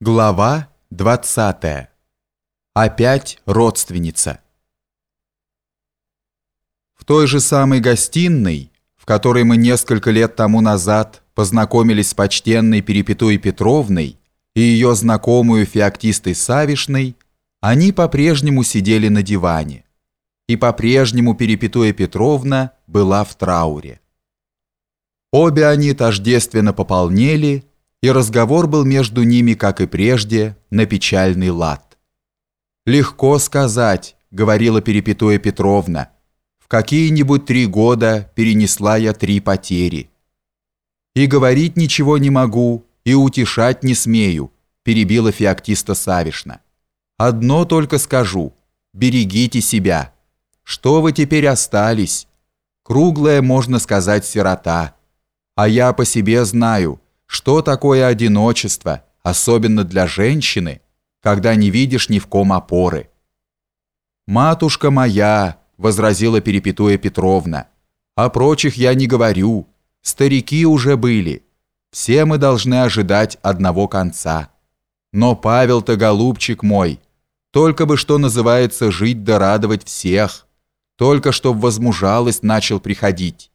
Глава 20. Опять родственница. В той же самой гостиной, в которой мы несколько лет тому назад познакомились с почтенной Перепетой Петровной и ее знакомую Феоктистой Савишной, они по-прежнему сидели на диване. И по-прежнему Перепетуя Петровна была в трауре. Обе они тождественно пополнели и разговор был между ними, как и прежде, на печальный лад. «Легко сказать», — говорила Перепетуя Петровна, «в какие-нибудь три года перенесла я три потери». «И говорить ничего не могу, и утешать не смею», — перебила Феоктиста Савишна. «Одно только скажу, берегите себя. Что вы теперь остались? Круглая, можно сказать, сирота. А я по себе знаю — что такое одиночество, особенно для женщины, когда не видишь ни в ком опоры? «Матушка моя», — возразила Перепетуя Петровна, «о прочих я не говорю, старики уже были, все мы должны ожидать одного конца. Но Павел-то, голубчик мой, только бы, что называется, жить да радовать всех, только чтоб возмужалость начал приходить».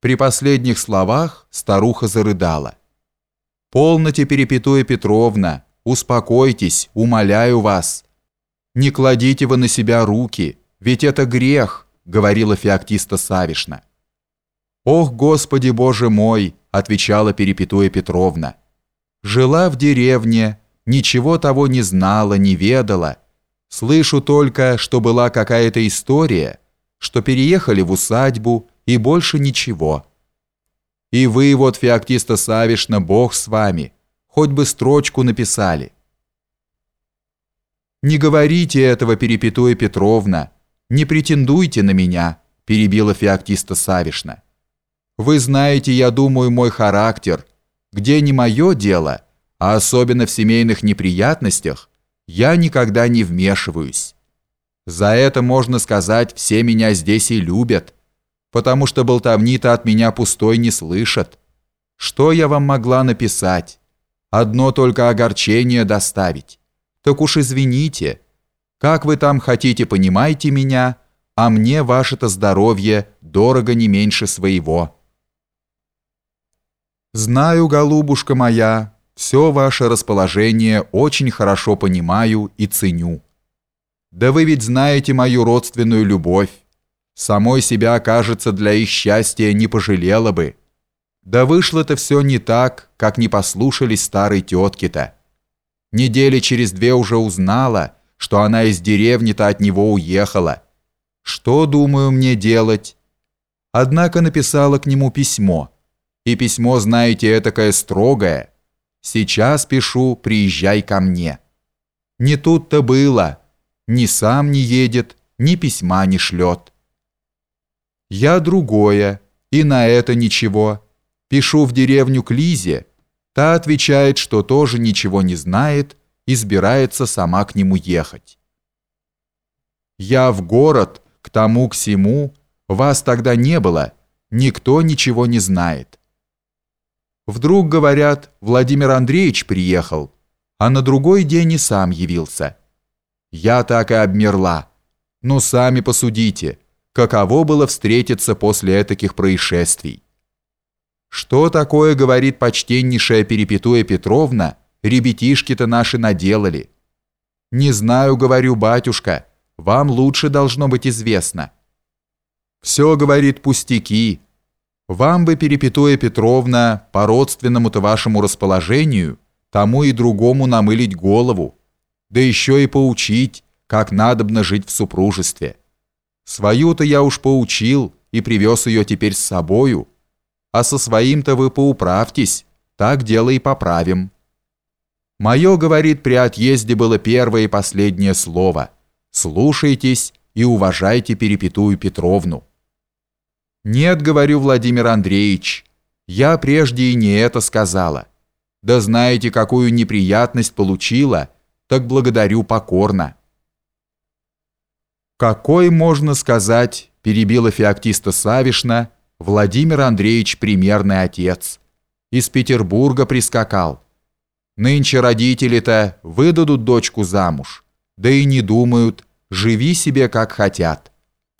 При последних словах старуха зарыдала. «Полноте, Перепетуя Петровна, успокойтесь, умоляю вас. Не кладите вы на себя руки, ведь это грех», — говорила Феоктиста Савишна. «Ох, Господи Боже мой!» — отвечала Перепетуя Петровна. «Жила в деревне, ничего того не знала, не ведала. Слышу только, что была какая-то история, что переехали в усадьбу, и больше ничего. И вы вот, Феоктиста Савишна, Бог с вами, хоть бы строчку написали. «Не говорите этого, Перепетуя Петровна, не претендуйте на меня», перебила Феоктиста Савишна. «Вы знаете, я думаю, мой характер. Где не мое дело, а особенно в семейных неприятностях, я никогда не вмешиваюсь. За это, можно сказать, все меня здесь и любят, потому что болтовни-то от меня пустой не слышат. Что я вам могла написать? Одно только огорчение доставить. Так уж извините. Как вы там хотите, понимаете меня, а мне ваше-то здоровье дорого не меньше своего. Знаю, голубушка моя, все ваше расположение очень хорошо понимаю и ценю. Да вы ведь знаете мою родственную любовь. Самой себя, кажется, для их счастья не пожалела бы. Да вышло-то все не так, как не послушались старой тетки-то. Недели через две уже узнала, что она из деревни-то от него уехала. Что, думаю, мне делать? Однако написала к нему письмо. И письмо, знаете, этакое строгое. Сейчас пишу, приезжай ко мне. Не тут-то было. Ни сам не едет, ни письма не шлет. Я другое, и на это ничего. Пишу в деревню к Лизе. Та отвечает, что тоже ничего не знает и собирается сама к нему ехать. Я в город, к тому, к сему, вас тогда не было, никто ничего не знает. Вдруг, говорят, Владимир Андреевич приехал, а на другой день и сам явился. Я так и обмерла. Ну, сами посудите каково было встретиться после таких происшествий. Что такое, говорит почтеннейшая Перепетуя Петровна, ребятишки-то наши наделали? Не знаю, говорю, батюшка, вам лучше должно быть известно. Все, говорит, пустяки. Вам бы, Перепетуя Петровна, по родственному-то вашему расположению, тому и другому намылить голову, да еще и поучить, как надобно жить в супружестве. Свою-то я уж поучил и привез ее теперь с собою, а со своим-то вы поуправьтесь, так дело и поправим. Мое, говорит, при отъезде было первое и последнее слово. Слушайтесь и уважайте Перепетую Петровну. Нет, говорю, Владимир Андреевич, я прежде и не это сказала. Да знаете, какую неприятность получила, так благодарю покорно. «Какой, можно сказать, — перебила Феоктиста Савишна, — Владимир Андреевич примерный отец. Из Петербурга прискакал. Нынче родители-то выдадут дочку замуж, да и не думают, живи себе как хотят.